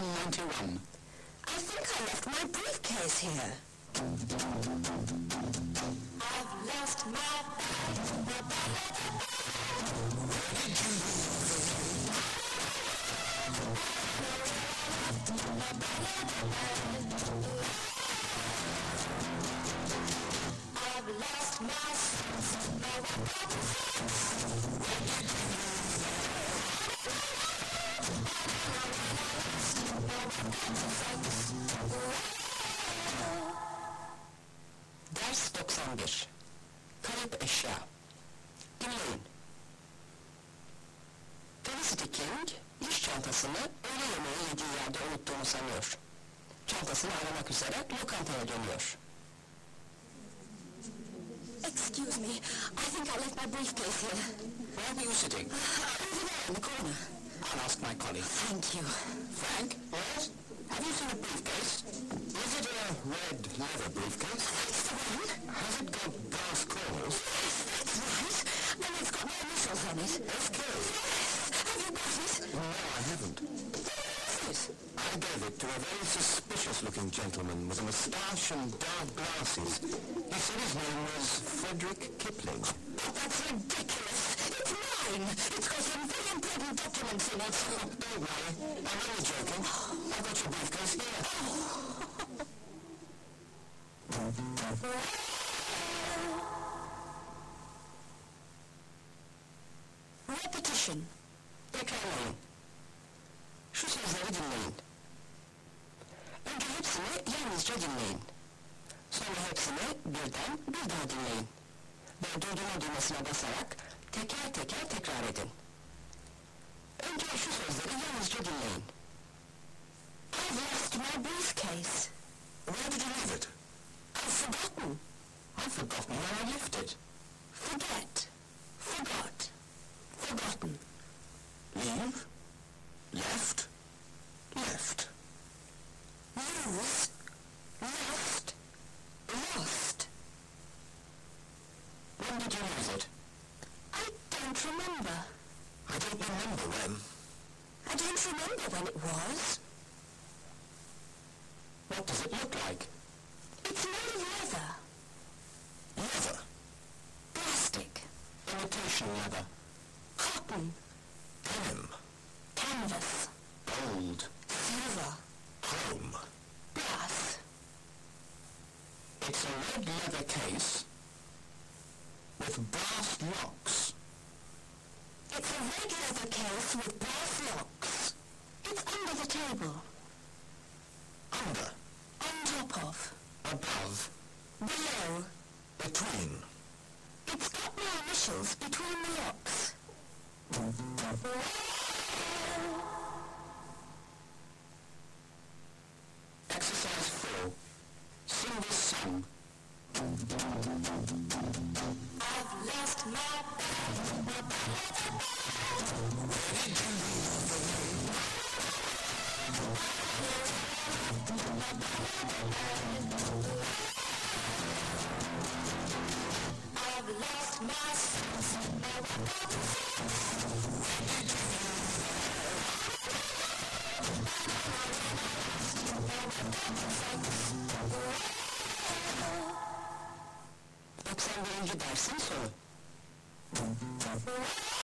1091. I think I left my briefcase here. I've lost my. I've lost my sense, Ders 91. Kayıp eşya. Dinleyin. Felicity King, iş çantasını öğle yemeği yediği yerde unuttuğunu sanıyor. Çantasını aramak üzere lokantaya dönüyor. Excuse me, I think I left my briefcase here. Where were you sitting? Over there in the corner. I'll ask my colleague. Thank you. Frank? Yes? Have you seen a briefcase? Is it a red leather briefcase? That's the one. Has it got brass corners? Yes, that's right. And it's got my initials on it. FK? Yes, have you got it? No, I haven't. Where is it? I gave it to a very suspicious-looking gentleman with a moustache and dark glasses. He said his name was Frederick Kipling. That's ridiculous. Mine. It's got some very important documents in it. Don't worry, I'm only joking. I've got your briefcase here. Repetition. Tekrarlayın. Şu sözleri dinleyin. Önce hepsini yalnızca dinleyin. Sonra hepsini birden bir daha dinleyin. Ve durdurma düğmesine basarak teker teker tekrar edin. Önce şu sözleri yalnızca dinleyin. I've lost my briefcase. Where did you leave it? I've forgotten. I've forgotten where I left it. Forget. Forgot. Forgotten. Leave? Left? Left. Lose. Lost. Lost. When did you lose it? I don't remember. I don't remember when. I don't remember when it was. What does it look like? It's made of leather. Leather. Plastic. Imitation leather. Cotton. Denim. Canvas. Gold. Silver. Chrome. Brass. It's a red leather case with brass locks. It's a red leather case with brass locks. It's under the table. Under. On top of. Above. Below. Between. It's got my initials between the locks. Exercise 4. Sing this song. I've lost my bag, 91. dersin sonu.